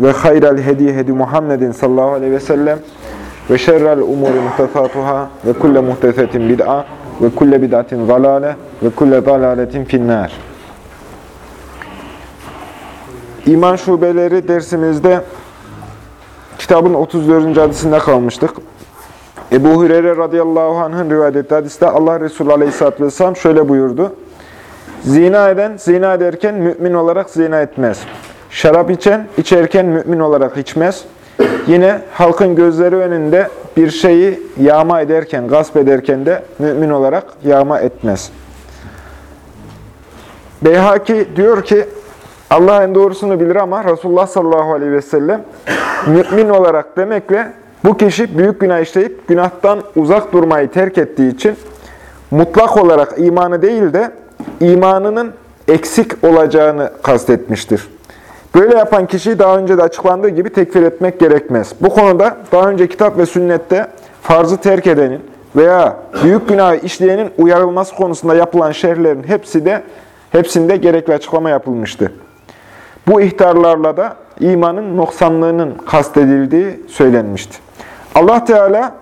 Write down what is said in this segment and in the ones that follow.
ve hayral hediye hedi Muhammedin sallallahu aleyhi ve sellem ve şerrel umuri muhtesatuhâ ve kulle muhtesetin bid'a ve kulle bid'atin zalâle ve kulle zalâletin finnâr. İman şubeleri dersimizde kitabın 34. hadisinde kalmıştık. Ebu Hureyre radıyallahu anh'ın rivayet ettiği hadiste Allah Resulü aleyhisselatü vesselam şöyle buyurdu. Zina eden, zina ederken mümin olarak zina etmez. Şarap içen, içerken mümin olarak içmez. Yine halkın gözleri önünde bir şeyi yağma ederken, gasp ederken de mümin olarak yağma etmez. Beyhaki diyor ki, Allah en doğrusunu bilir ama Resulullah sallallahu aleyhi ve sellem mümin olarak demekle bu kişi büyük günah işleyip günahtan uzak durmayı terk ettiği için mutlak olarak imanı değil de imanının eksik olacağını kastetmiştir. Böyle yapan kişiyi daha önce de açıklandığı gibi tekfir etmek gerekmez. Bu konuda daha önce kitap ve sünnette farzı terk edenin veya büyük günahı işleyenin uyarılması konusunda yapılan şerhlerin hepsi de hepsinde gerekli açıklama yapılmıştı. Bu ihtarlarla da imanın noksanlığının kastedildiği söylenmişti. Allah Teala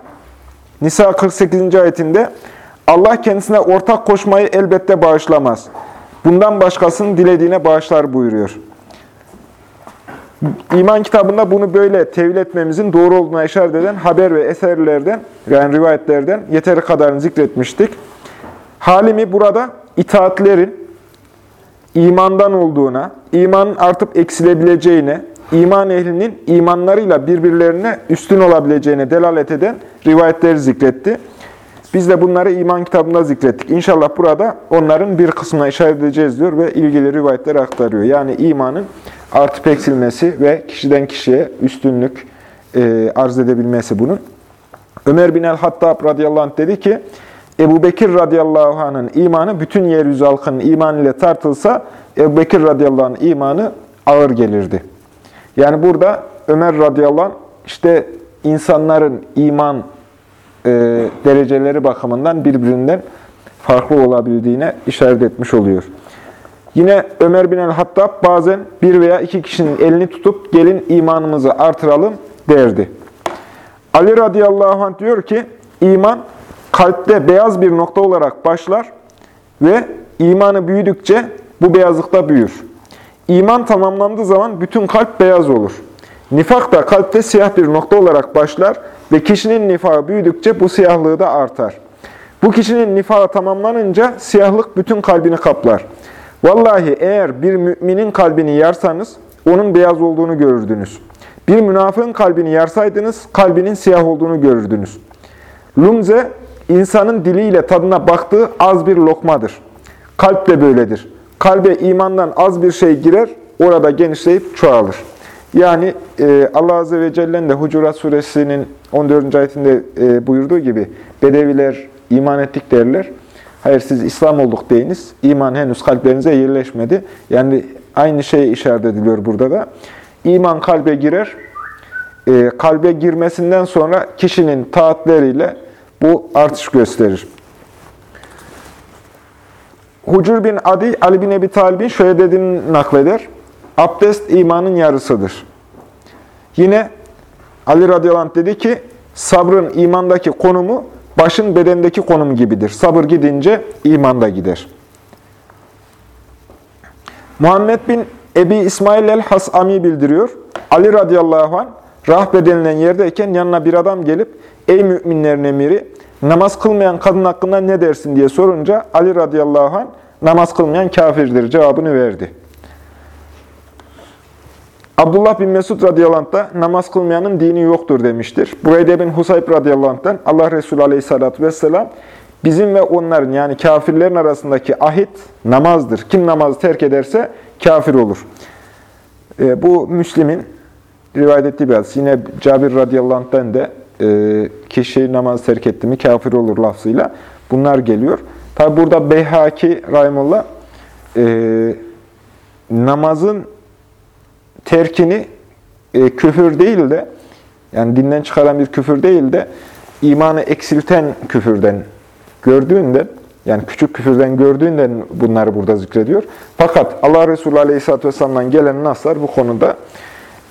Nisa 48. ayetinde Allah kendisine ortak koşmayı elbette bağışlamaz. Bundan başkasının dilediğine bağışlar buyuruyor. İman kitabında bunu böyle tevil etmemizin doğru olduğuna işaret eden haber ve eserlerden, yani rivayetlerden yeteri kadarını zikretmiştik. Halimi burada itaatlerin imandan olduğuna, imanın artıp eksilebileceğine, iman ehlinin imanlarıyla birbirlerine üstün olabileceğine delalet eden rivayetleri zikretti. Biz de bunları iman kitabında zikrettik. İnşallah burada onların bir kısmına işaret edeceğiz diyor ve ilgili rivayetleri aktarıyor. Yani imanın artıp eksilmesi ve kişiden kişiye üstünlük e, arz edebilmesi bunun. Ömer bin el-Hattab radıyallahu anh dedi ki, Ebu Bekir radıyallahu anh'ın imanı bütün yeryüzü halkının imanı ile tartılsa Ebu Bekir radıyallahu anh'ın imanı ağır gelirdi. Yani burada Ömer radıyallahu anh işte insanların iman e, dereceleri bakımından birbirinden farklı olabildiğine işaret etmiş oluyor. Yine Ömer bin el-Hattab bazen bir veya iki kişinin elini tutup gelin imanımızı artıralım derdi. Ali radıyallahu anh diyor ki iman kalpte beyaz bir nokta olarak başlar ve imanı büyüdükçe bu beyazlıkta büyür. İman tamamlandığı zaman bütün kalp beyaz olur. Nifak da kalpte siyah bir nokta olarak başlar ve kişinin nifakı büyüdükçe bu siyahlığı da artar. Bu kişinin nifakı tamamlanınca siyahlık bütün kalbini kaplar. Vallahi eğer bir müminin kalbini yarsanız onun beyaz olduğunu görürdünüz. Bir münafığın kalbini yarsaydınız kalbinin siyah olduğunu görürdünüz. Lumze insanın diliyle tadına baktığı az bir lokmadır. Kalp de böyledir. Kalbe imandan az bir şey girer, orada genişleyip çoğalır. Yani e, Allah Azze ve Celle'nin de Hucurat Suresinin 14. ayetinde e, buyurduğu gibi Bedeviler iman ettik derler. Hayır siz İslam olduk deyiniz. İman henüz kalplerinize yerleşmedi. Yani aynı şeye işaret ediliyor burada da. İman kalbe girer. E, kalbe girmesinden sonra kişinin taatleriyle bu artış gösterir. Hucur bin Adi, Ali bin Ebi Talib'in şöyle dediğini nakleder. Abdest imanın yarısıdır. Yine Ali radıyallahu anh dedi ki, sabrın imandaki konumu başın bedendeki konumu gibidir. Sabır gidince iman da gider. Muhammed bin Ebi İsmail el-Hasami bildiriyor. Ali radıyallahu anh rahbe denilen yerdeyken yanına bir adam gelip, ey müminlerin emiri, namaz kılmayan kadın hakkında ne dersin diye sorunca Ali radıyallahu anh namaz kılmayan kafirdir cevabını verdi. Abdullah bin Mesud radıyallahu anh da namaz kılmayanın dini yoktur demiştir. Burayda bin Husayb radıyallahu anh'tan Allah Resulü aleyhissalatü vesselam bizim ve onların yani kafirlerin arasındaki ahit namazdır. Kim namazı terk ederse kafir olur. E, bu Müslim'in rivayet ettiği bir hadis. Yine Cabir radıyallahu anh'ten de e, kişi namaz terk etti mi kafir olur lafzıyla bunlar geliyor. Tabi burada Beyhaki Rahimullah e, namazın terkini e, küfür değil de yani dinden çıkaran bir küfür değil de imanı eksilten küfürden gördüğünde yani küçük küfürden gördüğünden bunları burada zikrediyor. Fakat Allah Resulü Aleyhisselatü Vesselam'dan gelen naslar bu konuda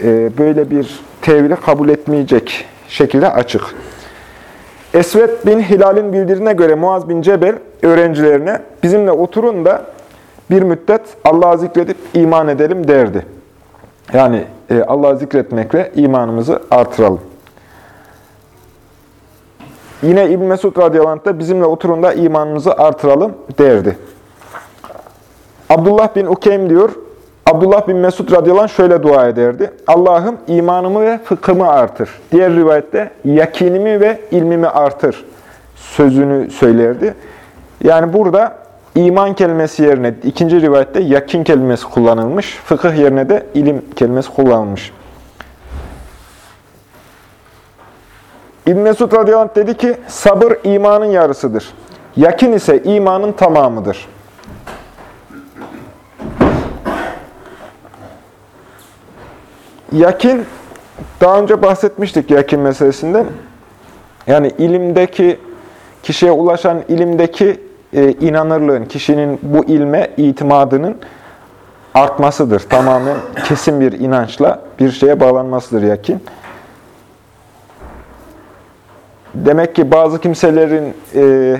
e, böyle bir tevhili kabul etmeyecek şekilde açık. Esved bin Hilal'in bildirine göre Muaz bin Cebel öğrencilerine bizimle oturun da bir müddet Allah'ı zikredip iman edelim derdi. Yani e, Allah'ı zikretmekle imanımızı artıralım. Yine İbn Mesud radıyallahu da bizimle oturun da imanımızı artıralım derdi. Abdullah bin Ukeym diyor, Abdullah bin Mesud radıyallahu şöyle dua ederdi. Allah'ım imanımı ve fıkhımı artır. Diğer rivayette yakinimi ve ilmimi artır sözünü söylerdi. Yani burada iman kelimesi yerine ikinci rivayette yakin kelimesi kullanılmış. Fıkıh yerine de ilim kelimesi kullanılmış. İbn Mesud radıyallahu anh dedi ki, sabır imanın yarısıdır. Yakin ise imanın tamamıdır. Yakin, daha önce bahsetmiştik yakin meselesinde. Yani ilimdeki, kişiye ulaşan ilimdeki e, inanırlığın, kişinin bu ilme itimadının artmasıdır. Tamamen kesin bir inançla bir şeye bağlanmasıdır yakin. Demek ki bazı kimselerin e,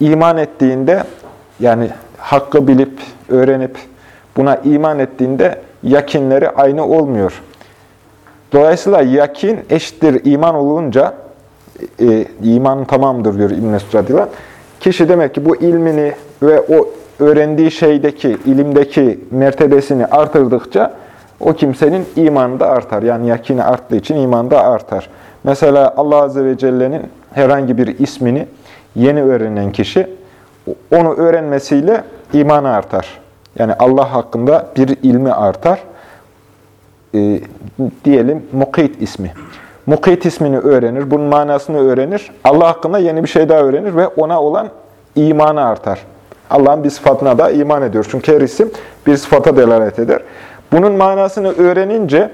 iman ettiğinde, yani hakkı bilip, öğrenip buna iman ettiğinde yakinleri aynı olmuyor. Dolayısıyla yakin eşittir iman olunca, e, imanın tamamdır diyor İbn-i Kişi demek ki bu ilmini ve o öğrendiği şeydeki, ilimdeki mertebesini artırdıkça o kimsenin imanı da artar. Yani yakini arttığı için iman da artar. Mesela Allah Azze ve Celle'nin herhangi bir ismini yeni öğrenen kişi onu öğrenmesiyle imanı artar. Yani Allah hakkında bir ilmi artar. E, diyelim Mukit ismi. Mukit ismini öğrenir, bunun manasını öğrenir. Allah hakkında yeni bir şey daha öğrenir ve ona olan imanı artar. Allah'ın bir sıfatına da iman ediyor. Çünkü her isim bir sıfata delalet eder. Bunun manasını öğrenince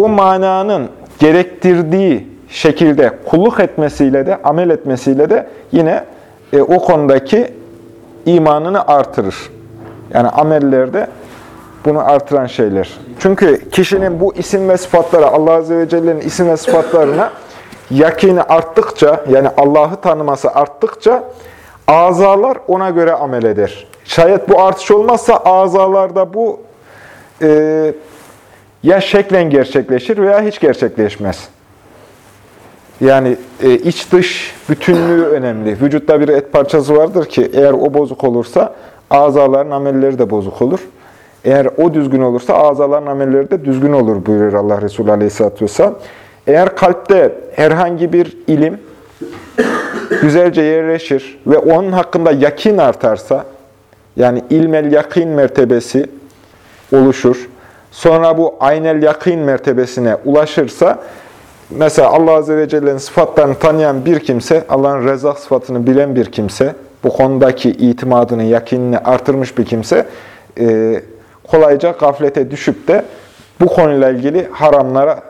o mananın gerektirdiği şekilde kulluk etmesiyle de, amel etmesiyle de yine e, o konudaki imanını artırır. Yani amellerde bunu artıran şeyler. Çünkü kişinin bu isim ve sıfatlara, Allah Azze ve Celle'nin isim ve sıfatlarına yakini arttıkça, yani Allah'ı tanıması arttıkça azalar ona göre amel eder. Şayet bu artış olmazsa azalarda bu e, ya şeklen gerçekleşir veya hiç gerçekleşmez. Yani e, iç dış bütünlüğü önemli. Vücutta bir et parçası vardır ki eğer o bozuk olursa azaların amelleri de bozuk olur. Eğer o düzgün olursa azaların amelleri de düzgün olur buyurur Allah Resulü Aleyhisselatü Vesselam. Eğer kalpte herhangi bir ilim güzelce yerleşir ve onun hakkında yakin artarsa, yani ilmel yakin mertebesi oluşur, sonra bu aynel yakin mertebesine ulaşırsa, mesela Allah Azze ve Celle'nin sıfatlarını tanıyan bir kimse, Allah'ın rezak sıfatını bilen bir kimse, bu konudaki itimadını, yakinini artırmış bir kimse, e, kolayca gaflete düşüp de bu konuyla ilgili haramlara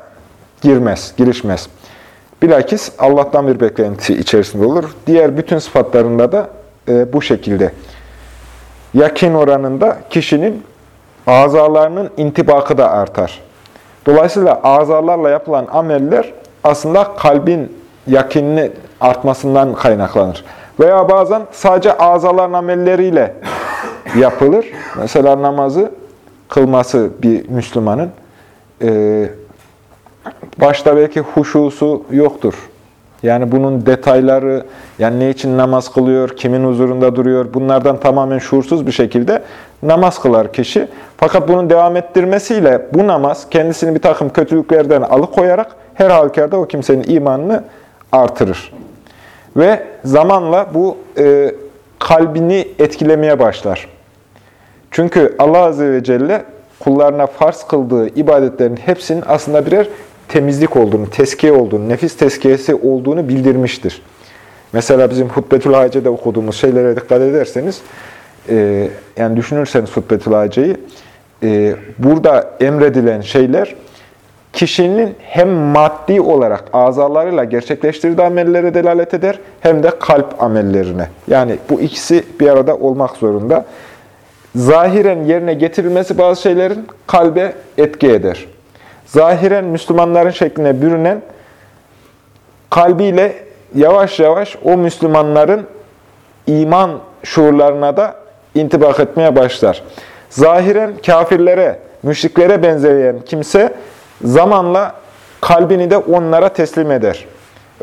girmez, girişmez. Bilakis Allah'tan bir beklenti içerisinde olur. Diğer bütün sıfatlarında da e, bu şekilde. Yakin oranında kişinin azalarının intibakı da artar. Dolayısıyla azalarla yapılan ameller aslında kalbin yakinini artmasından kaynaklanır. Veya bazen sadece azaların amelleriyle yapılır. Mesela namazı kılması bir Müslümanın e, başta belki huşusu yoktur. Yani bunun detayları, yani ne için namaz kılıyor, kimin huzurunda duruyor, bunlardan tamamen şuursuz bir şekilde namaz kılar kişi. Fakat bunun devam ettirmesiyle bu namaz kendisini bir takım kötülüklerden alıkoyarak her halükarda o kimsenin imanını artırır. Ve zamanla bu e, kalbini etkilemeye başlar. Çünkü Allah Azze ve Celle kullarına farz kıldığı ibadetlerin hepsinin aslında birer temizlik olduğunu, teskiye olduğunu, nefis teskiyesi olduğunu bildirmiştir. Mesela bizim Hutbetül Hace'de okuduğumuz şeylere dikkat ederseniz, e, yani düşünürseniz Hutbetül Hace'yi, e, burada emredilen şeyler, kişinin hem maddi olarak azalarıyla gerçekleştirdiği amellere delalet eder, hem de kalp amellerine. Yani bu ikisi bir arada olmak zorunda. Zahiren yerine getirilmesi bazı şeylerin kalbe etki eder. Zahiren Müslümanların şekline bürünen, kalbiyle yavaş yavaş o Müslümanların iman şuurlarına da intibak etmeye başlar. Zahiren kafirlere, müşriklere benzeyen kimse zamanla kalbini de onlara teslim eder.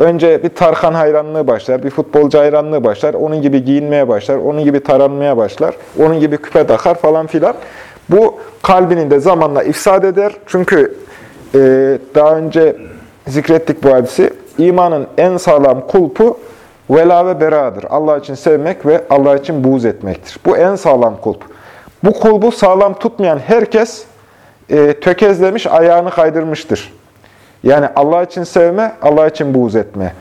Önce bir Tarkan hayranlığı başlar, bir futbolcu hayranlığı başlar, onun gibi giyinmeye başlar, onun gibi taranmaya başlar, onun gibi küpe takar falan filan. Bu kalbini de zamanla ifsad eder. Çünkü e, daha önce zikrettik bu hadisi. İmanın en sağlam kulpu vela ve beradır. Allah için sevmek ve Allah için buğz etmektir. Bu en sağlam kulp. Bu kulbu sağlam tutmayan herkes e, tökezlemiş, ayağını kaydırmıştır. Yani Allah için sevme, Allah için buğz etme.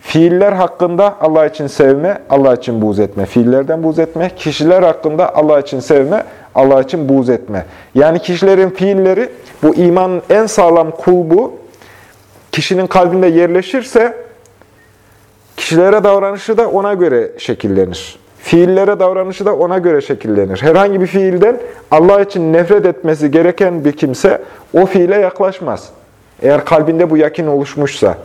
Fiiller hakkında Allah için sevme, Allah için buğz etme. Fiillerden buğz etme. Kişiler hakkında Allah için sevme, Allah için buğz etme. Yani kişilerin fiilleri bu imanın en sağlam kulbu kişinin kalbinde yerleşirse kişilere davranışı da ona göre şekillenir. Fiillere davranışı da ona göre şekillenir. Herhangi bir fiilden Allah için nefret etmesi gereken bir kimse o fiile yaklaşmaz. Eğer kalbinde bu yakin oluşmuşsa.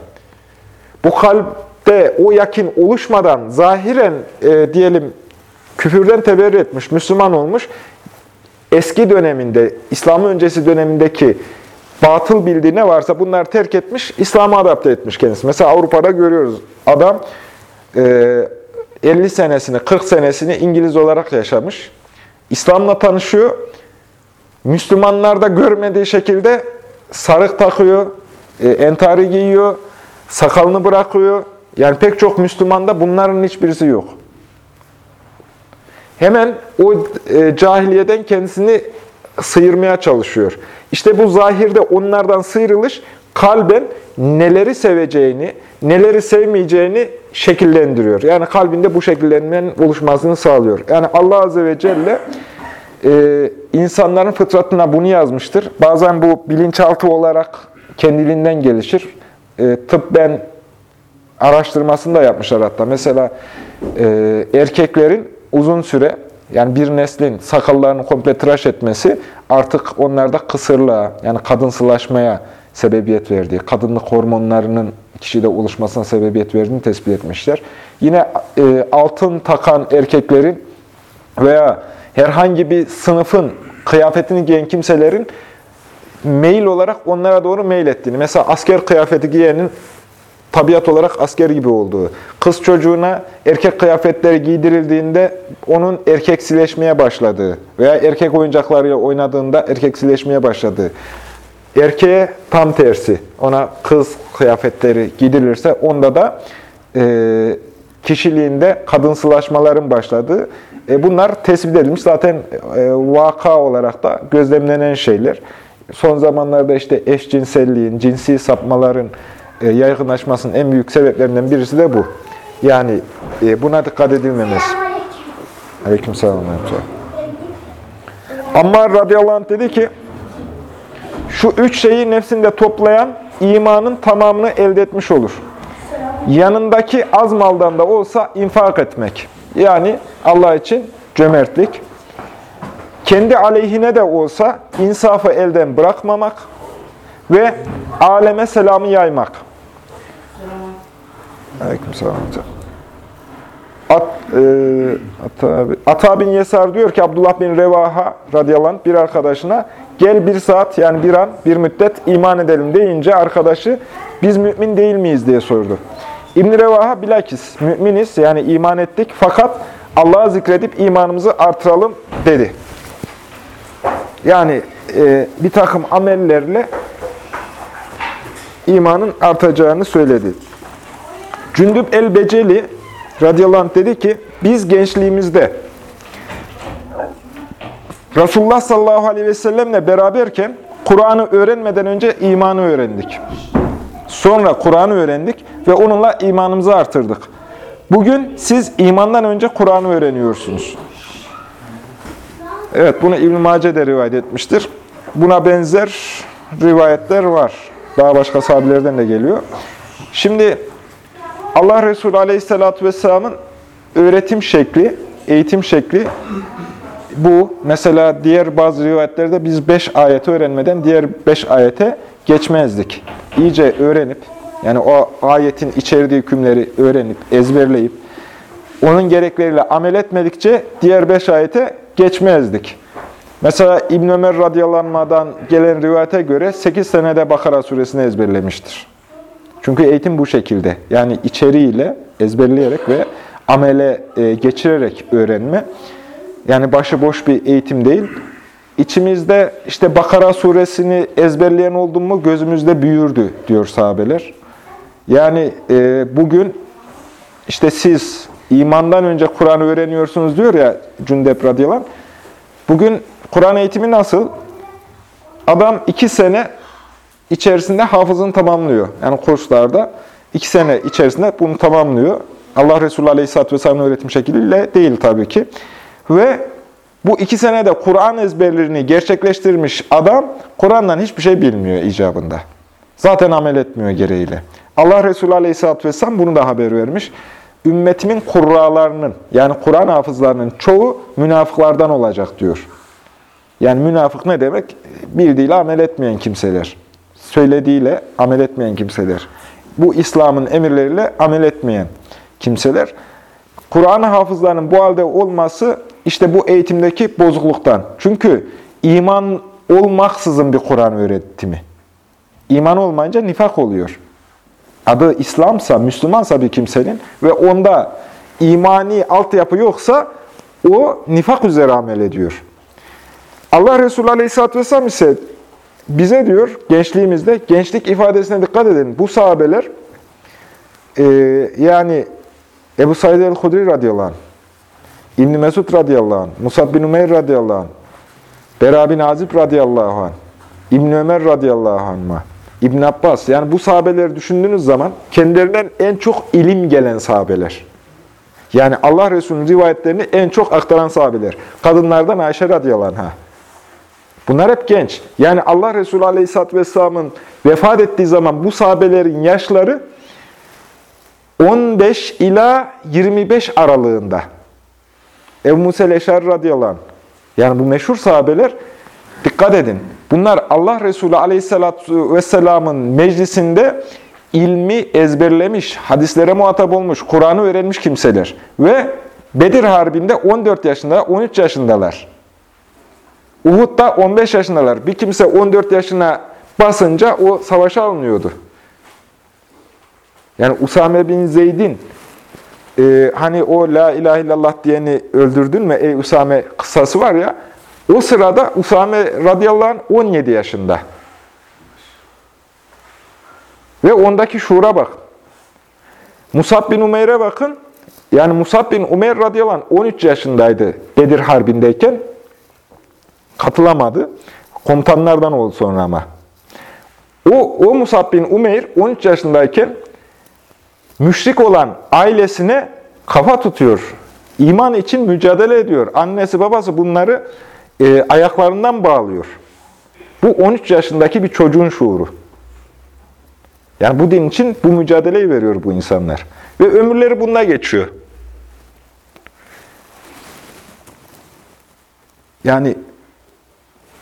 Bu kalpte o yakin oluşmadan zahiren e, diyelim küfürden teberrü etmiş, Müslüman olmuş. Eski döneminde, İslam öncesi dönemindeki batıl bildiği ne varsa bunları terk etmiş, İslam'a adapte etmiş kendisi. Mesela Avrupa'da görüyoruz. Adam e, 50 senesini, 40 senesini İngiliz olarak yaşamış. İslam'la tanışıyor. Müslümanlarda görmediği şekilde sarık takıyor, e, entari giyiyor, sakalını bırakıyor. Yani pek çok Müslümanda bunların hiçbirisi yok. Hemen o e, cahiliyeden kendisini sıyırmaya çalışıyor. İşte bu zahirde onlardan sıyrılış kalben neleri seveceğini, neleri sevmeyeceğini şekillendiriyor. Yani kalbinde bu şekillenmenin oluşmasını sağlıyor. Yani Allah Azze ve Celle e, insanların fıtratına bunu yazmıştır. Bazen bu bilinçaltı olarak kendiliğinden gelişir. E, tıbben araştırmasını da yapmışlar hatta. Mesela e, erkeklerin uzun süre yani bir neslin sakallarını komple tıraş etmesi artık onlarda kısırlığa yani kadınsılaşmaya sebebiyet verdiği, kadınlık hormonlarının kişide oluşmasına sebebiyet verdiğini tespit etmişler. Yine e, altın takan erkeklerin veya herhangi bir sınıfın kıyafetini giyen kimselerin meyil olarak onlara doğru meyil ettiğini. Mesela asker kıyafeti giyenin tabiat olarak asker gibi olduğu. Kız çocuğuna erkek kıyafetleri giydirildiğinde onun erkeksileşmeye başladığı veya erkek oyuncaklarıyla oynadığında erkeksileşmeye başladığı. Erkeğe tam tersi. Ona kız kıyafetleri giydirilirse onda da e, kişiliğinde kadınsılaşmaların başladığı. E, bunlar tespit edilmiş. Zaten e, vaka olarak da gözlemlenen şeyler. Son zamanlarda işte eşcinselliğin, cinsi sapmaların e, yaygınlaşmasının en büyük sebeplerinden birisi de bu. Yani e, buna dikkat edilmemesi. Aleyküm selam. Ammar radıyallahu anh dedi ki, şu üç şeyi nefsinde toplayan imanın tamamını elde etmiş olur. Yanındaki az maldan da olsa infak etmek. Yani Allah için cömertlik. Kendi aleyhine de olsa insafı elden bırakmamak ve aleme selamı yaymak. Aleykümselam. At, e, Ata, Ata bin Yesar diyor ki Abdullah bin Revaha radıyallahu anh bir arkadaşına gel bir saat yani bir an bir müddet iman edelim deyince arkadaşı biz mümin değil miyiz diye sordu. İbn Revaha bilakis müminiz yani iman ettik fakat Allah'ı zikredip imanımızı artıralım dedi. Yani e, bir takım amellerle imanın artacağını söyledi. Cündüp el-Beceli radıyallahu anh dedi ki, biz gençliğimizde Resulullah sallallahu aleyhi ve sellemle beraberken Kur'an'ı öğrenmeden önce imanı öğrendik. Sonra Kur'an'ı öğrendik ve onunla imanımızı artırdık. Bugün siz imandan önce Kur'an'ı öğreniyorsunuz. Evet, bunu İbn-i de rivayet etmiştir. Buna benzer rivayetler var. Daha başka sahabelerden de geliyor. Şimdi Allah Resulü Aleyhisselatü Vesselam'ın öğretim şekli, eğitim şekli bu. Mesela diğer bazı rivayetlerde biz beş ayeti öğrenmeden diğer beş ayete geçmezdik. İyice öğrenip, yani o ayetin içerdiği hükümleri öğrenip, ezberleyip, onun gerekleriyle amel etmedikçe diğer beş ayete geçmezdik. Mesela İbn Ömer radıyallahu gelen rivayete göre 8 senede Bakara suresini ezberlemiştir. Çünkü eğitim bu şekilde. Yani içeriğiyle ezberleyerek ve amele e, geçirerek öğrenme. Yani başıboş bir eğitim değil. İçimizde işte Bakara suresini ezberleyen oldum mu gözümüzde büyürdü diyor sahabeler. Yani e, bugün işte siz imandan önce Kur'an öğreniyorsunuz diyor ya Cündep radıyallahu Bugün Kur'an eğitimi nasıl? Adam iki sene içerisinde hafızını tamamlıyor. Yani kurslarda iki sene içerisinde bunu tamamlıyor. Allah Resulü Aleyhisselatü Vesselam'ın öğretim şekliyle değil tabii ki. Ve bu iki senede Kur'an ezberlerini gerçekleştirmiş adam Kur'an'dan hiçbir şey bilmiyor icabında. Zaten amel etmiyor gereğiyle. Allah Resulü Aleyhisselatü Vesselam bunu da haber vermiş. Ümmetimin kurralarının yani Kur'an hafızlarının çoğu münafıklardan olacak diyor. Yani münafık ne demek? Bildiğiyle amel etmeyen kimseler. Söylediğiyle amel etmeyen kimseler. Bu İslam'ın emirleriyle amel etmeyen kimseler. Kur'an hafızlarının bu halde olması işte bu eğitimdeki bozukluktan. Çünkü iman olmaksızın bir Kur'an öğretimi. İman olmayınca nifak oluyor. Adı İslamsa, Müslümansa bir kimsenin ve onda imani altyapı yoksa o nifak üzere amel ediyor. Allah Resulü Aleyhisselatü Vesselam ise bize diyor gençliğimizde, gençlik ifadesine dikkat edin. Bu sahabeler e, yani Ebu Said el-Hudri radıyallahu anh, ibn Mesud radıyallahu anh, Musab bin Umeyr radıyallahu anh, Bera bin Azib radıyallahu anh, İbn Ömer radıyallahu anh'a, İbn Abbas, yani bu sahabeleri düşündüğünüz zaman kendilerinden en çok ilim gelen sahabeler. Yani Allah Resulü'nün rivayetlerini en çok aktaran sahabeler. Kadınlardan Ayşe radıyallahu anh'a. Bunlar hep genç. Yani Allah Resulü Aleyhisselatü Vesselam'ın vefat ettiği zaman bu sahabelerin yaşları 15 ila 25 aralığında. Ebu Musa Eşar radıyallahu anh. Yani bu meşhur sahabeler, dikkat edin. Bunlar Allah Resulü Aleyhisselatü Vesselam'ın meclisinde ilmi ezberlemiş, hadislere muhatap olmuş, Kur'an'ı öğrenmiş kimseler. Ve Bedir Harbi'nde 14 yaşında, 13 yaşındalar. Uhud'da 15 yaşındalar. Bir kimse 14 yaşına basınca o savaşa alınıyordu. Yani Usame bin Zeyd'in e, hani o la ilahe illallah diyeni öldürdün mü ey Usame kıssası var ya o sırada Usame radıyallahu anh 17 yaşında. Ve ondaki şuura bak. Musab bin Umeyr'e bakın. Yani Musab bin Umeyr radıyallahu anh 13 yaşındaydı Bedir Harbi'ndeyken. Katılamadı. Komutanlardan oldu sonra ama. O, o Musab bin Umeyr 13 yaşındayken müşrik olan ailesine kafa tutuyor. İman için mücadele ediyor. Annesi babası bunları e, ayaklarından bağlıyor. Bu 13 yaşındaki bir çocuğun şuuru. Yani bu din için bu mücadeleyi veriyor bu insanlar. Ve ömürleri bunda geçiyor. Yani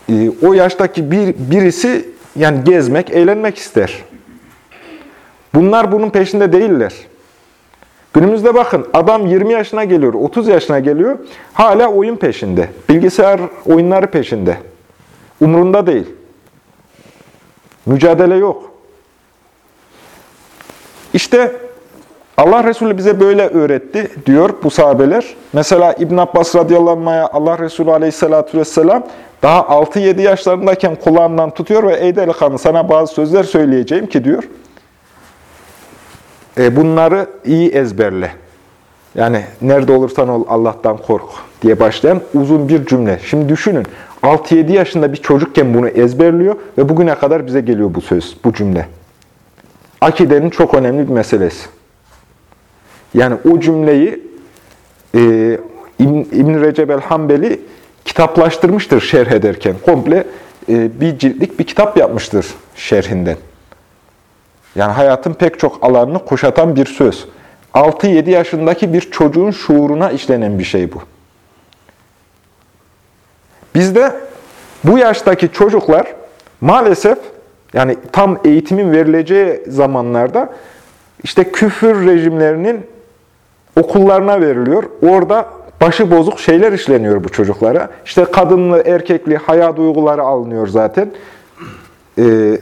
e, o yaştaki bir birisi yani gezmek, eğlenmek ister. Bunlar bunun peşinde değiller. Günümüzde bakın adam 20 yaşına geliyor, 30 yaşına geliyor, hala oyun peşinde. Bilgisayar oyunları peşinde. Umrunda değil. Mücadele yok. İşte Allah Resulü bize böyle öğretti diyor bu sahabeler. Mesela İbn Abbas radıyallahu anh'a Allah Resulü aleyhissalatü vesselam daha 6-7 yaşlarındayken kulağından tutuyor ve ey delikanlı sana bazı sözler söyleyeceğim ki diyor. E, bunları iyi ezberle. Yani nerede olursan ol Allah'tan kork diye başlayan uzun bir cümle. Şimdi düşünün 6-7 yaşında bir çocukken bunu ezberliyor ve bugüne kadar bize geliyor bu söz, bu cümle. Akidenin çok önemli bir meselesi. Yani o cümleyi e, İbn Recep el-Hambeli kitaplaştırmıştır şerh ederken. Komple e, bir ciltlik bir kitap yapmıştır şerhinden. Yani hayatın pek çok alanını kuşatan bir söz. 6-7 yaşındaki bir çocuğun şuuruna işlenen bir şey bu. Bizde bu yaştaki çocuklar maalesef yani tam eğitimin verileceği zamanlarda işte küfür rejimlerinin okullarına veriliyor. Orada başı bozuk şeyler işleniyor bu çocuklara. İşte kadınlı, erkekli, haya duyguları alınıyor zaten. E,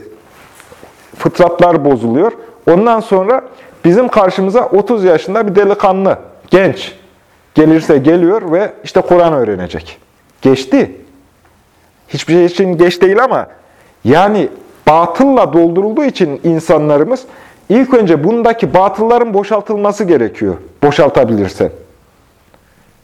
fıtratlar bozuluyor. Ondan sonra bizim karşımıza 30 yaşında bir delikanlı, genç gelirse geliyor ve işte Kur'an öğrenecek. Geçti. Hiçbir şey için geç değil ama yani batılla doldurulduğu için insanlarımız ilk önce bundaki batılların boşaltılması gerekiyor. Boşaltabilirsen.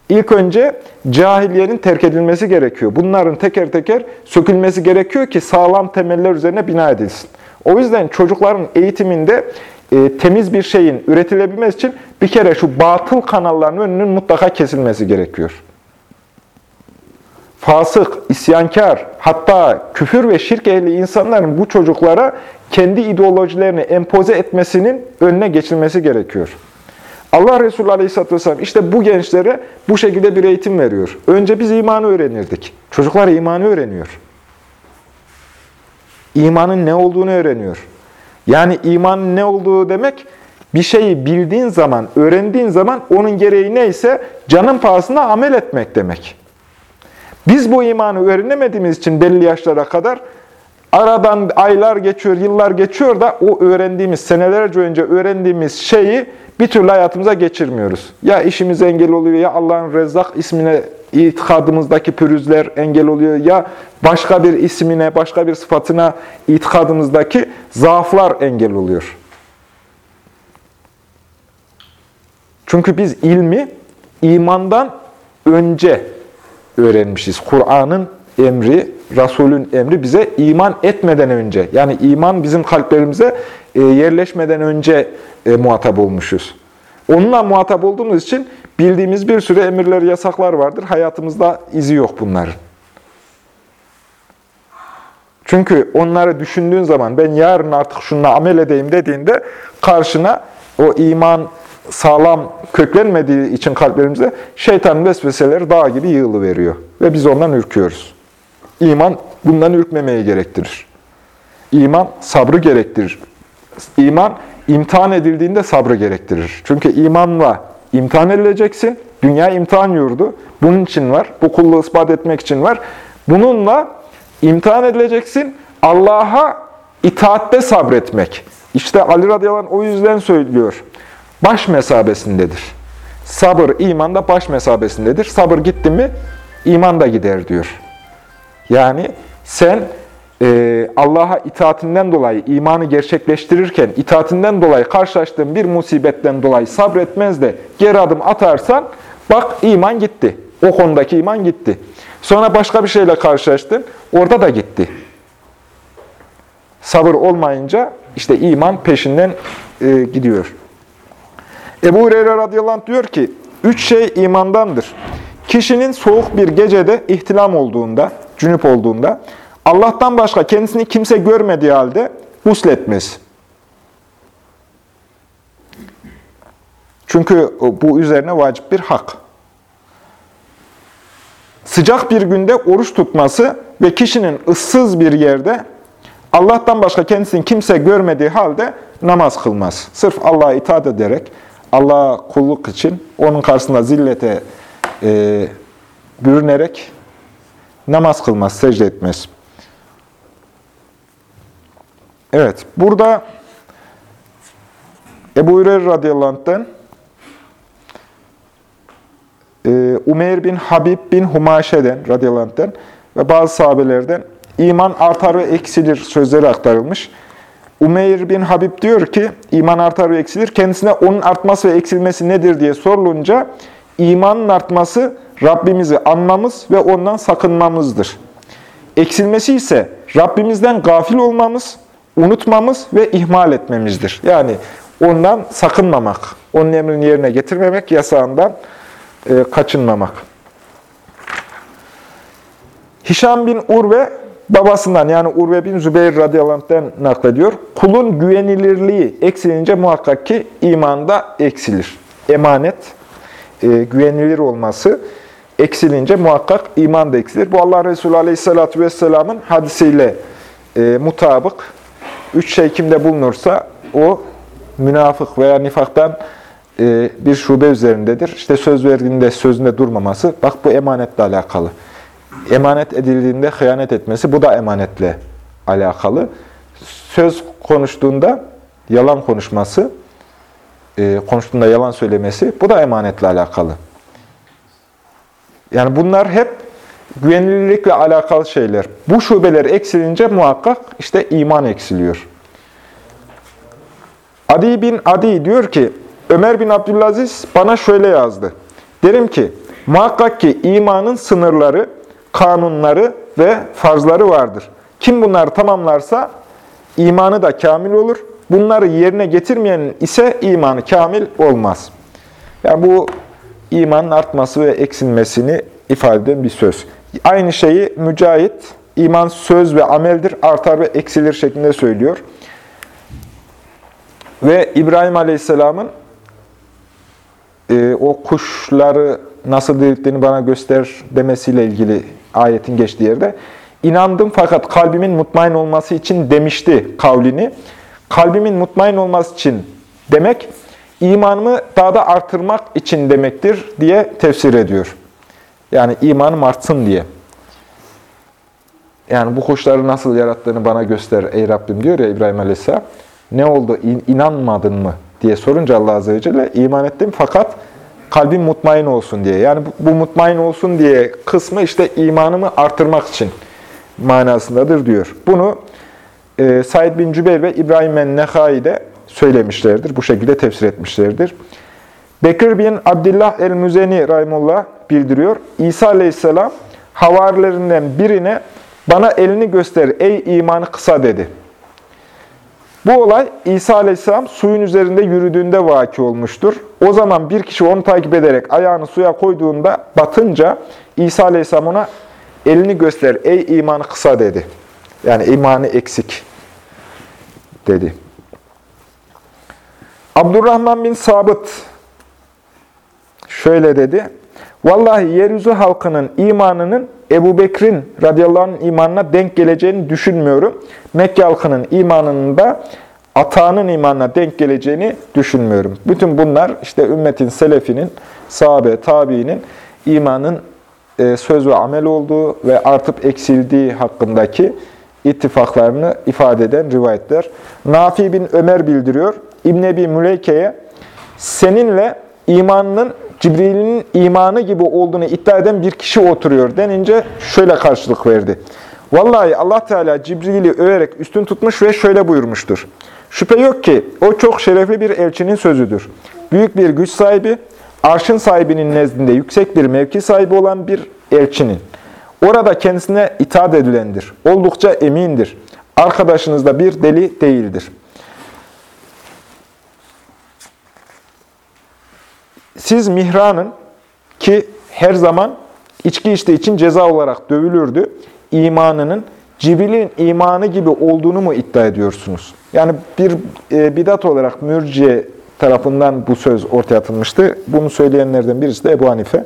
İlk önce cahiliyenin terk edilmesi gerekiyor. Bunların teker teker sökülmesi gerekiyor ki sağlam temeller üzerine bina edilsin. O yüzden çocukların eğitiminde e, temiz bir şeyin üretilebilmesi için bir kere şu batıl kanalların önünün mutlaka kesilmesi gerekiyor. Fasık, isyankar, hatta küfür ve şirk ehli insanların bu çocuklara kendi ideolojilerini empoze etmesinin önüne geçilmesi gerekiyor. Allah Resulü Aleyhisselatü Vesselam işte bu gençlere bu şekilde bir eğitim veriyor. Önce biz imanı öğrenirdik. Çocuklar imanı öğreniyor. İmanın ne olduğunu öğreniyor. Yani imanın ne olduğu demek, bir şeyi bildiğin zaman, öğrendiğin zaman onun gereği neyse canın pahasına amel etmek demek. Biz bu imanı öğrenemediğimiz için belli yaşlara kadar aradan aylar geçiyor, yıllar geçiyor da o öğrendiğimiz, senelerce önce öğrendiğimiz şeyi bir türlü hayatımıza geçirmiyoruz. Ya işimiz engel oluyor, ya Allah'ın Rezzak ismine itikadımızdaki pürüzler engel oluyor, ya başka bir ismine, başka bir sıfatına itikadımızdaki zaaflar engel oluyor. Çünkü biz ilmi imandan önce öğrenmişiz. Kur'an'ın emri, Resul'ün emri bize iman etmeden önce, yani iman bizim kalplerimize e, yerleşmeden önce e, muhatap olmuşuz. Onunla muhatap olduğumuz için bildiğimiz bir sürü emirler, yasaklar vardır. Hayatımızda izi yok bunların. Çünkü onları düşündüğün zaman ben yarın artık şununla amel edeyim dediğinde karşına o iman sağlam köklenmediği için kalplerimize şeytanın vesveseleri dağ gibi yığılı veriyor ve biz ondan ürküyoruz. İman bundan ürkmemeyi gerektirir. İman sabrı gerektirir. İman imtihan edildiğinde sabrı gerektirir. Çünkü imanla imtihan edileceksin. Dünya imtihan yurdu. Bunun için var. Bu kulluğu ispat etmek için var. Bununla imtihan edileceksin. Allah'a itaatte sabretmek. İşte Ali radıyallahu o yüzden söylüyor. Baş mesabesindedir. Sabır iman da baş mesabesindedir. Sabır gitti mi iman da gider diyor. Yani sen e, Allah'a itaatinden dolayı imanı gerçekleştirirken, itaatinden dolayı karşılaştığın bir musibetten dolayı sabretmez de geri adım atarsan, bak iman gitti. O konudaki iman gitti. Sonra başka bir şeyle karşılaştın, orada da gitti. Sabır olmayınca işte iman peşinden e, gidiyor. Ebu Hureyre radıyallahu anh diyor ki, üç şey imandandır. Kişinin soğuk bir gecede ihtilam olduğunda, cünüp olduğunda, Allah'tan başka kendisini kimse görmediği halde husletmez. Çünkü bu üzerine vacip bir hak. Sıcak bir günde oruç tutması ve kişinin ıssız bir yerde Allah'tan başka kendisini kimse görmediği halde namaz kılmaz. Sırf Allah'a itaat ederek, Allah'a kulluk için onun karşısında zillete e, bürünerek namaz kılmaz, secde etmez. Evet, burada Ebu Hureyre radıyallahu anh'ten e, Umeyr bin Habib bin Humaşe'den radıyallahu anh'ten ve bazı sahabelerden iman artar ve eksilir sözleri aktarılmış. Umeyr bin Habib diyor ki, iman artar ve eksilir. Kendisine onun artması ve eksilmesi nedir diye sorulunca, imanın artması Rabbimizi anmamız ve ondan sakınmamızdır. eksilmesi ise Rabbimizden gafil olmamız, unutmamız ve ihmal etmemizdir. Yani ondan sakınmamak, onun emrini yerine getirmemek, yasağından e, kaçınmamak. Hişam bin Urve babasından yani Urve bin Zübeyir radıyallahu naklediyor. Kulun güvenilirliği eksilince muhakkak ki imanda eksilir. Emanet, e, güvenilir olması eksilince muhakkak iman da eksilir. Bu Allah Resulü aleyhissalatü vesselamın hadisiyle e, mutabık. Üç şey kimde bulunursa o münafık veya nifaktan e, bir şube üzerindedir. İşte söz verdiğinde sözünde durmaması, bak bu emanetle alakalı. Emanet edildiğinde hıyanet etmesi, bu da emanetle alakalı. Söz konuştuğunda yalan konuşması, e, konuştuğunda yalan söylemesi, bu da emanetle alakalı. Yani bunlar hep güvenilirlikle alakalı şeyler. Bu şubeler eksilince muhakkak işte iman eksiliyor. Adi bin Adi diyor ki, Ömer bin Abdülaziz bana şöyle yazdı. Derim ki, muhakkak ki imanın sınırları, kanunları ve farzları vardır. Kim bunları tamamlarsa imanı da kamil olur. Bunları yerine getirmeyenin ise imanı kamil olmaz. Yani bu imanın artması ve eksilmesini ifade eden bir söz. Aynı şeyi Mücahit, iman söz ve ameldir, artar ve eksilir şeklinde söylüyor. Ve İbrahim Aleyhisselam'ın e, o kuşları nasıl dirilttiğini bana göster demesiyle ilgili ayetin geçtiği yerde inandım fakat kalbimin mutmain olması için demişti kavlini. Kalbimin mutmain olması için demek imanımı daha da artırmak için demektir diye tefsir ediyor. Yani imanım artsın diye. Yani bu kuşları nasıl yarattığını bana göster ey Rabbim diyor ya İbrahim Aleyhisselam. Ne oldu inanmadın mı diye sorunca Allah Azze ve Celle iman ettim fakat kalbim mutmain olsun diye. Yani bu, mutmain olsun diye kısmı işte imanımı artırmak için manasındadır diyor. Bunu e, Said bin Cübeyr ve İbrahim en-Nehai de söylemişlerdir. Bu şekilde tefsir etmişlerdir. Bekir bin Abdullah el-Müzeni Rahimullah bildiriyor. İsa aleyhisselam havarilerinden birine bana elini göster ey imanı kısa dedi. Bu olay İsa aleyhisselam suyun üzerinde yürüdüğünde vaki olmuştur. O zaman bir kişi onu takip ederek ayağını suya koyduğunda batınca İsa aleyhisselam ona elini göster ey imanı kısa dedi. Yani imanı eksik dedi. Abdurrahman bin Sabit şöyle dedi. Vallahi yeryüzü halkının imanının Ebu Bekir'in radıyallahu anh'ın imanına denk geleceğini düşünmüyorum. Mekke halkının imanının da atağının imanına denk geleceğini düşünmüyorum. Bütün bunlar işte ümmetin selefinin, sahabe, tabiinin imanın e, söz ve amel olduğu ve artıp eksildiği hakkındaki ittifaklarını ifade eden rivayetler. Nafi bin Ömer bildiriyor. İbn Ebi Müleyke'ye seninle imanının Cibril'in imanı gibi olduğunu iddia eden bir kişi oturuyor denince şöyle karşılık verdi. Vallahi Allah Teala Cibril'i överek üstün tutmuş ve şöyle buyurmuştur. Şüphe yok ki o çok şerefli bir elçinin sözüdür. Büyük bir güç sahibi, arşın sahibinin nezdinde yüksek bir mevki sahibi olan bir elçinin. Orada kendisine itaat edilendir. Oldukça emindir. Arkadaşınız da bir deli değildir. Siz Mihran'ın ki her zaman içki içtiği için ceza olarak dövülürdü, imanının Cibril'in imanı gibi olduğunu mu iddia ediyorsunuz? Yani bir e, bidat olarak mürciye tarafından bu söz ortaya atılmıştı. Bunu söyleyenlerden birisi de Ebu Hanife.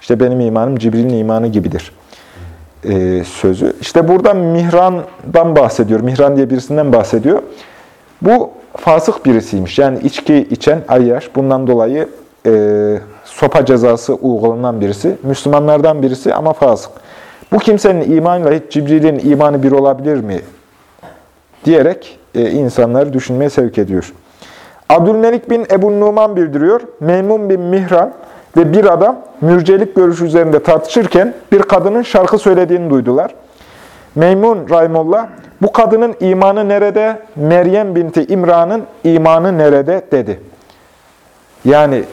İşte benim imanım Cibril'in imanı gibidir e, sözü. İşte burada Mihran'dan bahsediyor. Mihran diye birisinden bahsediyor. Bu fasık birisiymiş. Yani içki içen ayyaş. Bundan dolayı e, sopa cezası uygulanan birisi. Müslümanlardan birisi ama fasık. Bu kimsenin imanıyla hiç Cibril'in imanı bir olabilir mi? Diyerek e, insanları düşünmeye sevk ediyor. Abdülmelik bin Ebu Numan bildiriyor. Meymun bin Mihran ve bir adam mürcelik görüşü üzerinde tartışırken bir kadının şarkı söylediğini duydular. Meymun Rahimullah, bu kadının imanı nerede? Meryem binti İmran'ın imanı nerede? dedi. Yani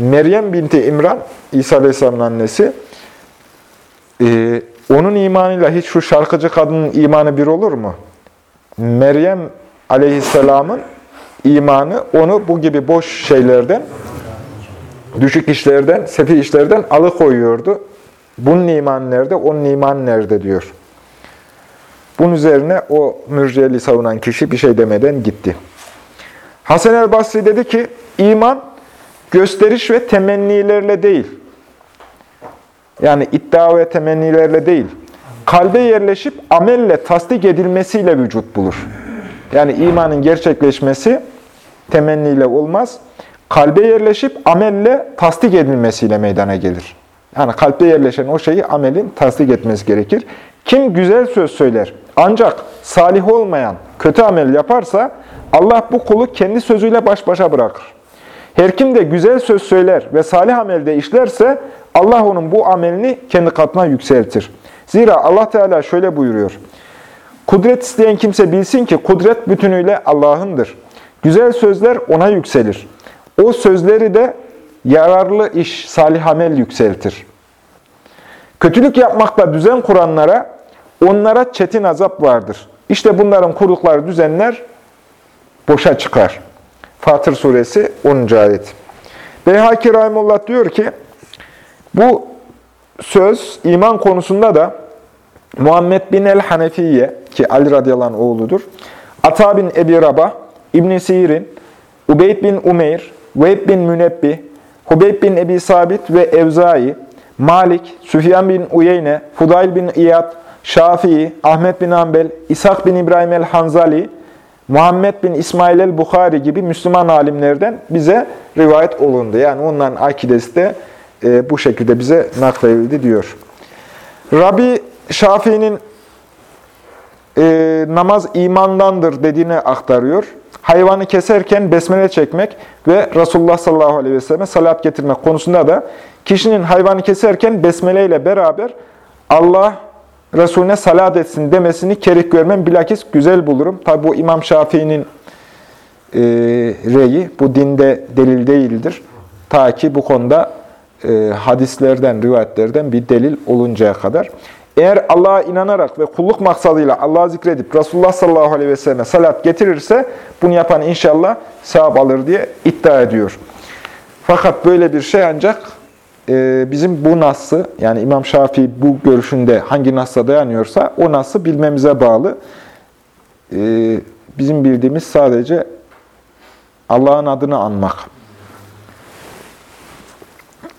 Meryem binti İmran, İsa Aleyhisselam'ın annesi, e, Onun imanıyla hiç şu şarkıcı kadının imanı bir olur mu? Meryem aleyhisselamın imanı onu bu gibi boş şeylerden, düşük işlerden, sefi işlerden alıkoyuyordu. Bunun imanı nerede, onun imanı nerede diyor. Bunun üzerine o mürciyeli savunan kişi bir şey demeden gitti. Hasan el Basri dedi ki, iman gösteriş ve temennilerle değil, yani iddia ve temennilerle değil, kalbe yerleşip amelle tasdik edilmesiyle vücut bulur. Yani imanın gerçekleşmesi temenniyle olmaz, kalbe yerleşip amelle tasdik edilmesiyle meydana gelir. Yani kalpte yerleşen o şeyi amelin tasdik etmesi gerekir. Kim güzel söz söyler ancak salih olmayan kötü amel yaparsa Allah bu kulu kendi sözüyle baş başa bırakır. Her kim de güzel söz söyler ve salih amelde işlerse Allah onun bu amelini kendi katına yükseltir. Zira Allah Teala şöyle buyuruyor. Kudret isteyen kimse bilsin ki kudret bütünüyle Allah'ındır. Güzel sözler ona yükselir. O sözleri de yararlı iş, salih amel yükseltir. Kötülük yapmakla düzen kuranlara, onlara çetin azap vardır. İşte bunların kurdukları düzenler boşa çıkar. Fatır suresi 10. ayet. Beyhaki Rahimullah diyor ki, bu söz iman konusunda da Muhammed bin el-Hanefiye ki Ali radıyallahu oğludur. Ata bin Ebi Rabah, İbn Sirin, Ubeyd bin Umeyr, Veyb bin Münebbi, Hubeyb bin Ebi Sabit ve Evzai, Malik, Süfyan bin Uyeyne, Fudayl bin İyad, Şafii, Ahmet bin Ambel, İshak bin İbrahim el-Hanzali, Muhammed bin İsmail el-Bukhari gibi Müslüman alimlerden bize rivayet olundu. Yani onların akidesi de e, bu şekilde bize nakledildi diyor. Rabbi Şafii'nin e, namaz imandandır dediğini aktarıyor. Hayvanı keserken besmele çekmek ve Resulullah sallallahu aleyhi ve selleme salat getirmek konusunda da kişinin hayvanı keserken besmele ile beraber Allah Resulüne salat etsin demesini kerih görmem bilakis güzel bulurum. Tabi bu İmam Şafii'nin e, reyi, bu dinde delil değildir. Ta ki bu konuda e, hadislerden, rivayetlerden bir delil oluncaya kadar. Eğer Allah'a inanarak ve kulluk maksadıyla Allah'ı zikredip Resulullah sallallahu aleyhi ve selleme salat getirirse bunu yapan inşallah sevap alır diye iddia ediyor. Fakat böyle bir şey ancak e, bizim bu nassı, yani İmam Şafii bu görüşünde hangi nasla dayanıyorsa o nassı bilmemize bağlı. E, bizim bildiğimiz sadece Allah'ın adını anmak.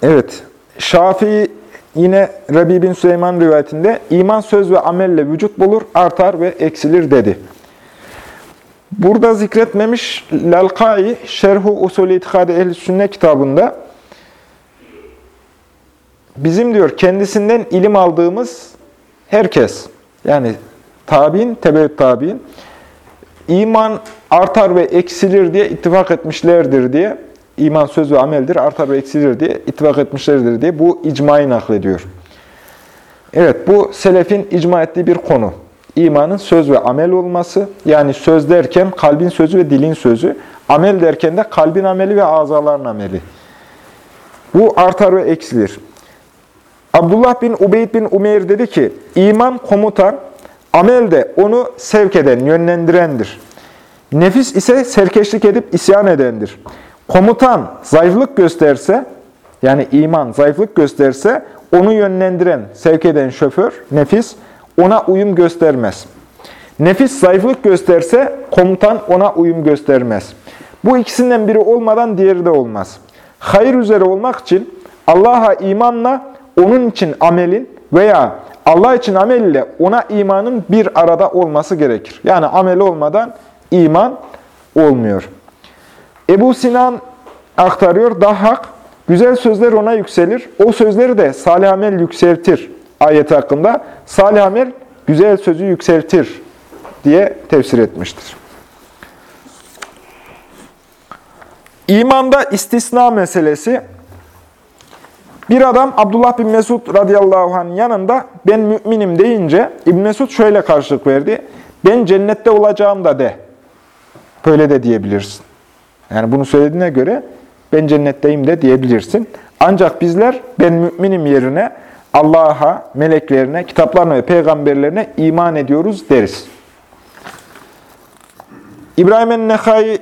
Evet, Şafii Yine Rabi bin Süleyman rivayetinde iman söz ve amelle vücut bulur, artar ve eksilir dedi. Burada zikretmemiş Lalkai Şerhu Usulü İtikadi Ehl-i Sünnet kitabında bizim diyor kendisinden ilim aldığımız herkes yani tabi'in, tebeyyüt tabi'in iman artar ve eksilir diye ittifak etmişlerdir diye iman söz ve ameldir, artar ve eksilir diye ittifak etmişlerdir diye bu icmayı naklediyor. Evet, bu selefin icma ettiği bir konu. İmanın söz ve amel olması, yani söz derken kalbin sözü ve dilin sözü, amel derken de kalbin ameli ve azaların ameli. Bu artar ve eksilir. Abdullah bin Ubeyd bin Umeyr dedi ki, iman komutan, amel de onu sevk eden, yönlendirendir. Nefis ise serkeşlik edip isyan edendir. Komutan zayıflık gösterse, yani iman zayıflık gösterse, onu yönlendiren, sevk eden şoför, nefis, ona uyum göstermez. Nefis zayıflık gösterse, komutan ona uyum göstermez. Bu ikisinden biri olmadan diğeri de olmaz. Hayır üzere olmak için Allah'a imanla, onun için amelin veya Allah için amel ile ona imanın bir arada olması gerekir. Yani amel olmadan iman olmuyor. Ebu Sinan aktarıyor, Dahhak, güzel sözler ona yükselir, o sözleri de salih amel yükseltir ayeti hakkında. Salih amel güzel sözü yükseltir diye tefsir etmiştir. İmanda istisna meselesi, bir adam Abdullah bin Mesud radıyallahu anh'ın yanında ben müminim deyince İbn Mesud şöyle karşılık verdi. Ben cennette olacağım da de. Böyle de diyebilirsin. Yani bunu söylediğine göre ben cennetteyim de diyebilirsin. Ancak bizler ben müminim yerine Allah'a, meleklerine, kitaplarına ve peygamberlerine iman ediyoruz deriz. İbrahim el-Nekai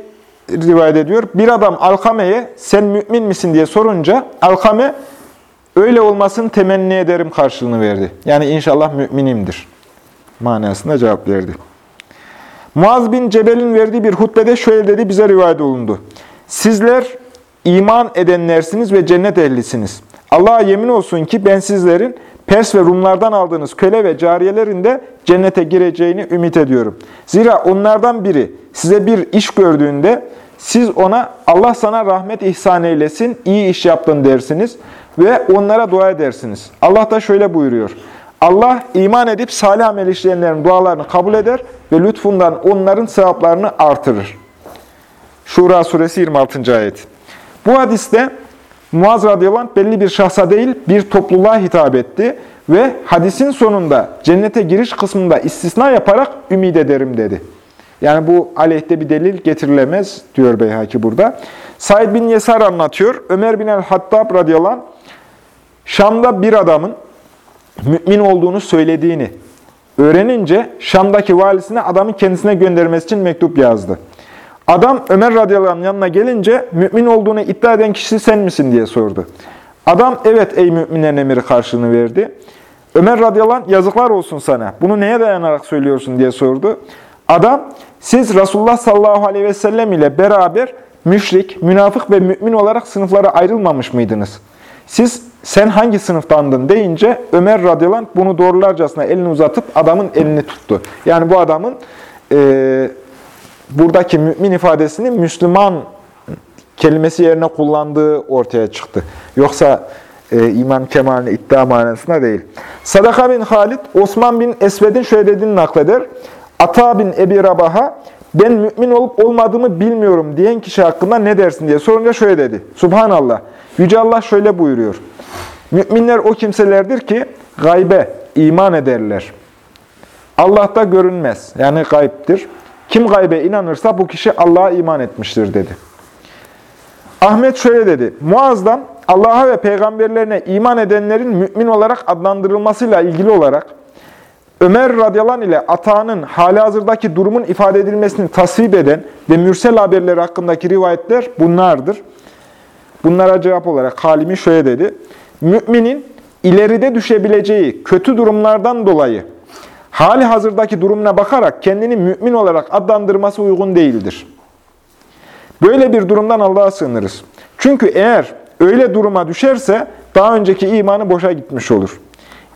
rivayet ediyor. Bir adam Alkame'ye sen mümin misin diye sorunca Alkame öyle olmasını temenni ederim karşılığını verdi. Yani inşallah müminimdir manasında cevap verdi. Muaz bin Cebel'in verdiği bir hutbede şöyle dedi bize rivayet olundu. Sizler iman edenlersiniz ve cennet ehlisiniz. Allah'a yemin olsun ki ben sizlerin Pers ve Rumlardan aldığınız köle ve cariyelerin de cennete gireceğini ümit ediyorum. Zira onlardan biri size bir iş gördüğünde siz ona Allah sana rahmet ihsan eylesin, iyi iş yaptın dersiniz ve onlara dua edersiniz. Allah da şöyle buyuruyor. Allah iman edip salih amel işleyenlerin dualarını kabul eder ve lütfundan onların sevaplarını artırır. Şura suresi 26. ayet. Bu hadiste Muaz radıyallahu anh belli bir şahsa değil bir topluluğa hitap etti ve hadisin sonunda cennete giriş kısmında istisna yaparak ümit ederim dedi. Yani bu aleyhte bir delil getirilemez diyor Beyhaki burada. Said bin Yesar anlatıyor. Ömer bin el-Hattab radıyallahu anh, Şam'da bir adamın mümin olduğunu söylediğini öğrenince Şam'daki valisine adamın kendisine göndermesi için mektup yazdı. Adam Ömer radıyallahu anh yanına gelince mümin olduğunu iddia eden kişi sen misin diye sordu. Adam evet ey müminlerin emiri karşılığını verdi. Ömer radıyallahu anh yazıklar olsun sana. Bunu neye dayanarak söylüyorsun diye sordu. Adam siz Resulullah sallallahu aleyhi ve sellem ile beraber müşrik, münafık ve mümin olarak sınıflara ayrılmamış mıydınız? Siz sen hangi sınıftandın deyince Ömer radıyallahu anh bunu doğrularcasına elini uzatıp adamın elini tuttu. Yani bu adamın e, buradaki mümin ifadesini Müslüman kelimesi yerine kullandığı ortaya çıktı. Yoksa e, iman kemalini iddia manasında değil. Sadaka bin Halid, Osman bin Esved'in şöyle dediğini nakleder. Ata bin Ebi Rabah'a ben mümin olup olmadığımı bilmiyorum diyen kişi hakkında ne dersin diye sorunca şöyle dedi. Subhanallah. Yüce Allah şöyle buyuruyor. Müminler o kimselerdir ki gaybe iman ederler. Allah'ta görünmez. Yani gayiptir. Kim gaybe inanırsa bu kişi Allah'a iman etmiştir dedi. Ahmet şöyle dedi. Muaz'dan Allah'a ve peygamberlerine iman edenlerin mümin olarak adlandırılmasıyla ilgili olarak Ömer radıyallahu ile Ata'nın hali hazırdaki durumun ifade edilmesini tasvip eden ve mürsel haberleri hakkındaki rivayetler bunlardır. Bunlara cevap olarak Halimi şöyle dedi. Müminin ileride düşebileceği kötü durumlardan dolayı hali hazırdaki durumuna bakarak kendini mümin olarak adlandırması uygun değildir. Böyle bir durumdan Allah'a sığınırız. Çünkü eğer öyle duruma düşerse daha önceki imanı boşa gitmiş olur.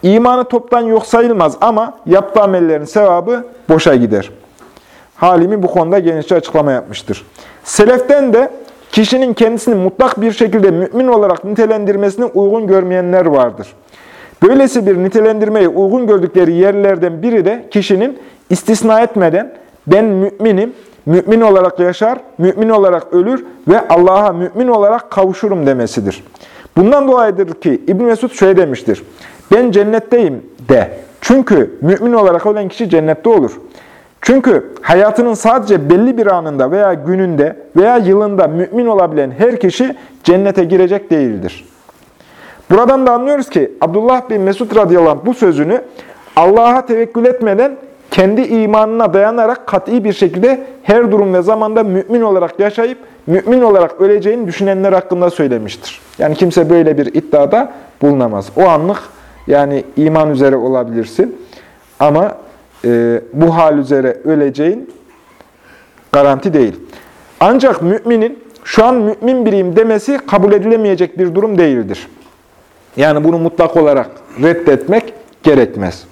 İmanı toptan yok sayılmaz ama yaptığı amellerin sevabı boşa gider. Halimi bu konuda genişçe açıklama yapmıştır. Seleften de kişinin kendisini mutlak bir şekilde mümin olarak nitelendirmesini uygun görmeyenler vardır. Böylesi bir nitelendirmeyi uygun gördükleri yerlerden biri de kişinin istisna etmeden ben müminim, mümin olarak yaşar, mümin olarak ölür ve Allah'a mümin olarak kavuşurum demesidir. Bundan dolayıdır ki İbn Mesud şöyle demiştir. Ben cennetteyim de. Çünkü mümin olarak ölen kişi cennette olur. Çünkü hayatının sadece belli bir anında veya gününde veya yılında mümin olabilen her kişi cennete girecek değildir. Buradan da anlıyoruz ki Abdullah bin Mesud radıyallahu anh bu sözünü Allah'a tevekkül etmeden kendi imanına dayanarak kat'i bir şekilde her durum ve zamanda mümin olarak yaşayıp mümin olarak öleceğini düşünenler hakkında söylemiştir. Yani kimse böyle bir iddiada bulunamaz. O anlık yani iman üzere olabilirsin ama e, bu hal üzere öleceğin garanti değil. Ancak müminin şu an mümin biriyim demesi kabul edilemeyecek bir durum değildir. Yani bunu mutlak olarak reddetmek gerekmez.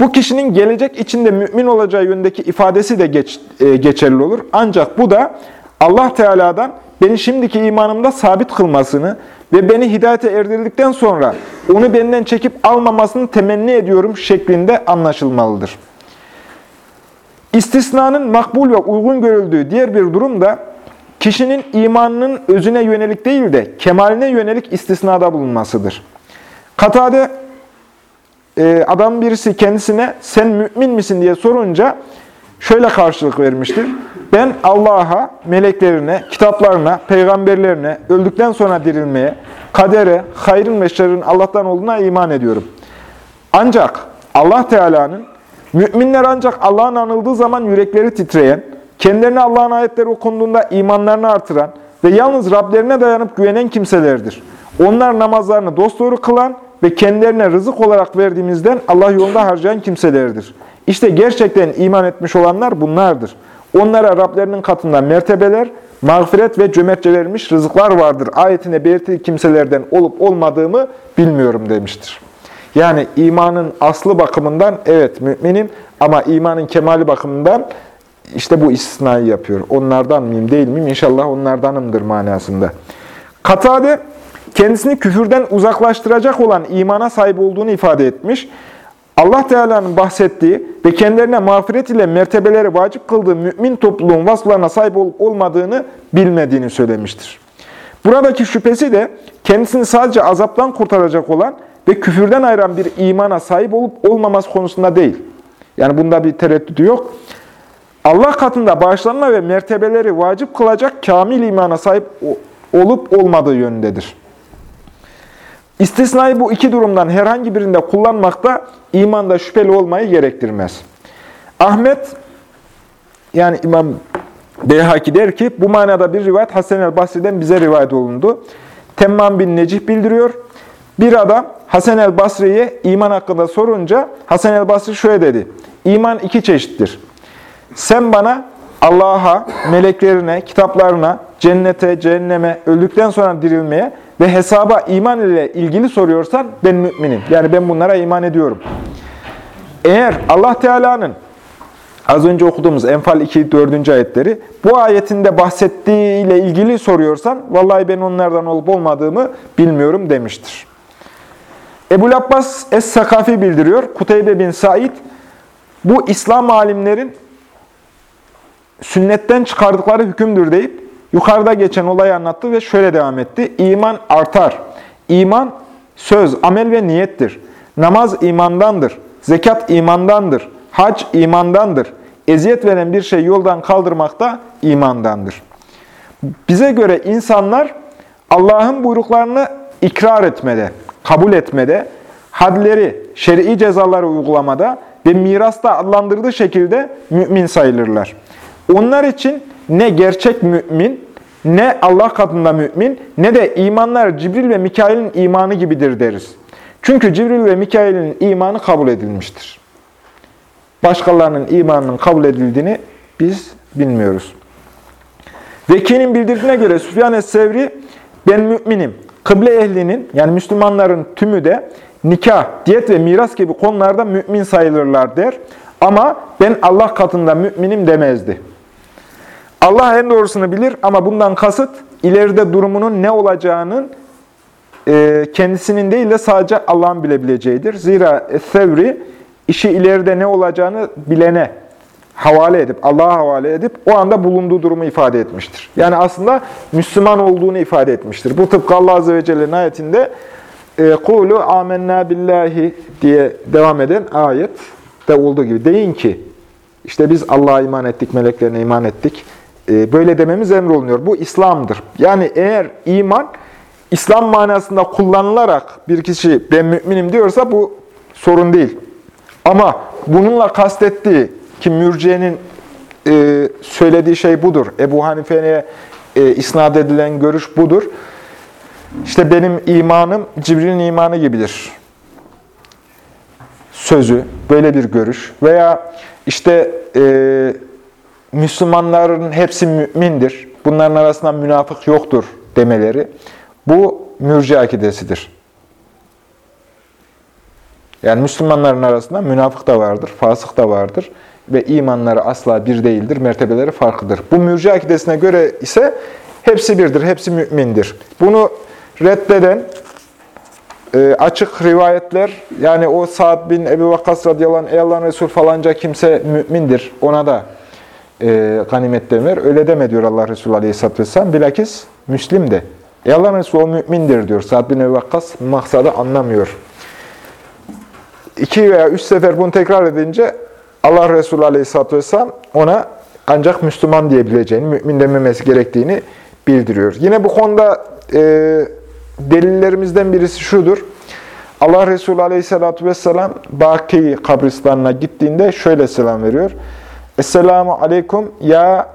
Bu kişinin gelecek içinde mümin olacağı yönündeki ifadesi de geç, e, geçerli olur. Ancak bu da Allah Teala'dan beni şimdiki imanımda sabit kılmasını ve beni hidayete erdirildikten sonra onu benden çekip almamasını temenni ediyorum şeklinde anlaşılmalıdır. İstisnanın makbul ve uygun görüldüğü diğer bir durum da kişinin imanının özüne yönelik değil de kemaline yönelik istisnada bulunmasıdır. Katade e, adam birisi kendisine sen mümin misin diye sorunca şöyle karşılık vermiştir. Ben Allah'a, meleklerine, kitaplarına, peygamberlerine, öldükten sonra dirilmeye, kadere, hayrın ve şerrin Allah'tan olduğuna iman ediyorum. Ancak Allah Teala'nın müminler ancak Allah'ın anıldığı zaman yürekleri titreyen, kendilerine Allah'ın ayetleri okunduğunda imanlarını artıran ve yalnız Rablerine dayanıp güvenen kimselerdir. Onlar namazlarını dosdoğru kılan ve kendilerine rızık olarak verdiğimizden Allah yolunda harcayan kimselerdir. İşte gerçekten iman etmiş olanlar bunlardır. Onlara Rablerinin katında mertebeler, mağfiret ve cömertçe verilmiş rızıklar vardır. Ayetine belirttiği kimselerden olup olmadığımı bilmiyorum demiştir. Yani imanın aslı bakımından evet müminim ama imanın kemali bakımından işte bu istisnayı yapıyor. Onlardan mıyım değil miyim? İnşallah onlardanımdır manasında. Katade kendisini küfürden uzaklaştıracak olan imana sahip olduğunu ifade etmiş. Allah Teala'nın bahsettiği ve kendilerine mağfiret ile mertebeleri vacip kıldığı mümin topluluğun vasıflarına sahip olup olmadığını bilmediğini söylemiştir. Buradaki şüphesi de kendisini sadece azaptan kurtaracak olan ve küfürden ayıran bir imana sahip olup olmaması konusunda değil. Yani bunda bir tereddütü yok. Allah katında bağışlanma ve mertebeleri vacip kılacak kamil imana sahip olup olmadığı yönündedir. İstisnayı bu iki durumdan herhangi birinde kullanmakta imanda şüpheli olmayı gerektirmez. Ahmet, yani İmam Beyhaki der ki, bu manada bir rivayet Hasan el Basri'den bize rivayet olundu. Temmam bin Necih bildiriyor. Bir adam Hasan el Basri'ye iman hakkında sorunca Hasan el Basri şöyle dedi. İman iki çeşittir. Sen bana Allah'a, meleklerine, kitaplarına, cennete, cehenneme, öldükten sonra dirilmeye ve hesaba iman ile ilgili soruyorsan ben müminim. Yani ben bunlara iman ediyorum. Eğer Allah Teala'nın az önce okuduğumuz Enfal 2, 4. ayetleri bu ayetinde bahsettiği ile ilgili soruyorsan vallahi ben onlardan olup olmadığımı bilmiyorum demiştir. Ebu Abbas Es-Sakafi bildiriyor. Kuteybe bin Said bu İslam alimlerin sünnetten çıkardıkları hükümdür deyip yukarıda geçen olayı anlattı ve şöyle devam etti. İman artar. İman söz, amel ve niyettir. Namaz imandandır. Zekat imandandır. Hac imandandır. Eziyet veren bir şey yoldan kaldırmak da imandandır. Bize göre insanlar Allah'ın buyruklarını ikrar etmede, kabul etmede, hadleri, şer'i cezaları uygulamada ve mirasta adlandırdığı şekilde mümin sayılırlar. Onlar için ne gerçek mümin, ne Allah katında mümin, ne de imanlar Cibril ve Mikail'in imanı gibidir deriz. Çünkü Cibril ve Mikail'in imanı kabul edilmiştir. Başkalarının imanının kabul edildiğini biz bilmiyoruz. Veki'nin bildirdiğine göre Süfyan Es-Sevri, ben müminim. Kıble ehlinin yani Müslümanların tümü de nikah, diyet ve miras gibi konularda mümin sayılırlar der. Ama ben Allah katında müminim demezdi. Allah en doğrusunu bilir ama bundan kasıt ileride durumunun ne olacağının e, kendisinin değil de sadece Allah'ın bilebileceğidir. Zira Sevri işi ileride ne olacağını bilene havale edip, Allah'a havale edip o anda bulunduğu durumu ifade etmiştir. Yani aslında Müslüman olduğunu ifade etmiştir. Bu tıpkı Allah Azze ve Celle'nin ayetinde kulu amennâ billahi diye devam eden ayet de olduğu gibi. Deyin ki, işte biz Allah'a iman ettik, meleklerine iman ettik. E, böyle dememiz emrolunuyor. Bu İslam'dır. Yani eğer iman, İslam manasında kullanılarak bir kişi ben müminim diyorsa bu sorun değil. Ama bununla kastettiği ki mürciyenin e, söylediği şey budur. Ebu Hanife'ye e, isnat edilen görüş budur. İşte benim imanım Cibril'in imanı gibidir. Sözü, böyle bir görüş. Veya işte e, Müslümanların hepsi mümindir. Bunların arasında münafık yoktur demeleri. Bu mürci akidesidir. Yani Müslümanların arasında münafık da vardır, fasık da vardır ve imanları asla bir değildir, mertebeleri farklıdır. Bu mürci akidesine göre ise hepsi birdir, hepsi mümindir. Bunu reddeden e, açık rivayetler, yani o Sa'd bin Ebi Vakkas radıyallahu anh, ey Allah'ın Resul falanca kimse mümindir, ona da e, ganimet denir. Öyle deme diyor Allah Resulü aleyhisselatü vesselam. Bilakis Müslim de. Ey Allah'ın Resulü o mümindir diyor. Sa'd bin Ebi Vakkas maksadı anlamıyor. İki veya üç sefer bunu tekrar edince Allah Resulü Aleyhisselatü Vesselam ona ancak Müslüman diyebileceğini, mümin dememesi gerektiğini bildiriyor. Yine bu konuda e, delillerimizden birisi şudur. Allah Resulü Aleyhisselatü Vesselam Baki kabristanına gittiğinde şöyle selam veriyor. Esselamu Aleyküm ya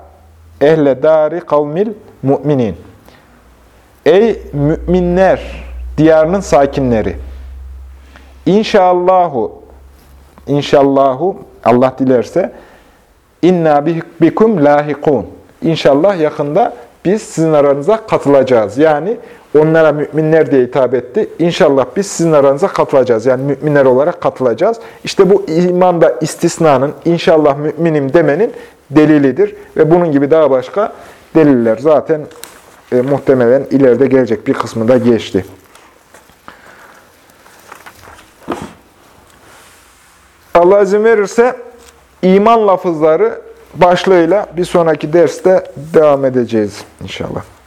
ehle dari kavmil mu'minin. Ey müminler diyarının sakinleri. İnşallahu İnşallahu Allah dilerse inna bikum lahikun. İnşallah yakında biz sizin aranıza katılacağız. Yani onlara müminler diye hitap etti. İnşallah biz sizin aranıza katılacağız. Yani müminler olarak katılacağız. İşte bu imanda istisnanın inşallah müminim demenin delilidir. Ve bunun gibi daha başka deliller zaten e, muhtemelen ileride gelecek bir kısmı da geçti. Allah izin verirse iman lafızları başlığıyla bir sonraki derste devam edeceğiz inşallah.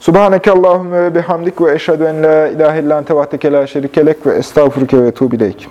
Subhaneke Allahümme ve bihamdik ve eşhedü en la ilahe illan tevahdeke la şerikelek ve estağfurke ve tuğbileyk.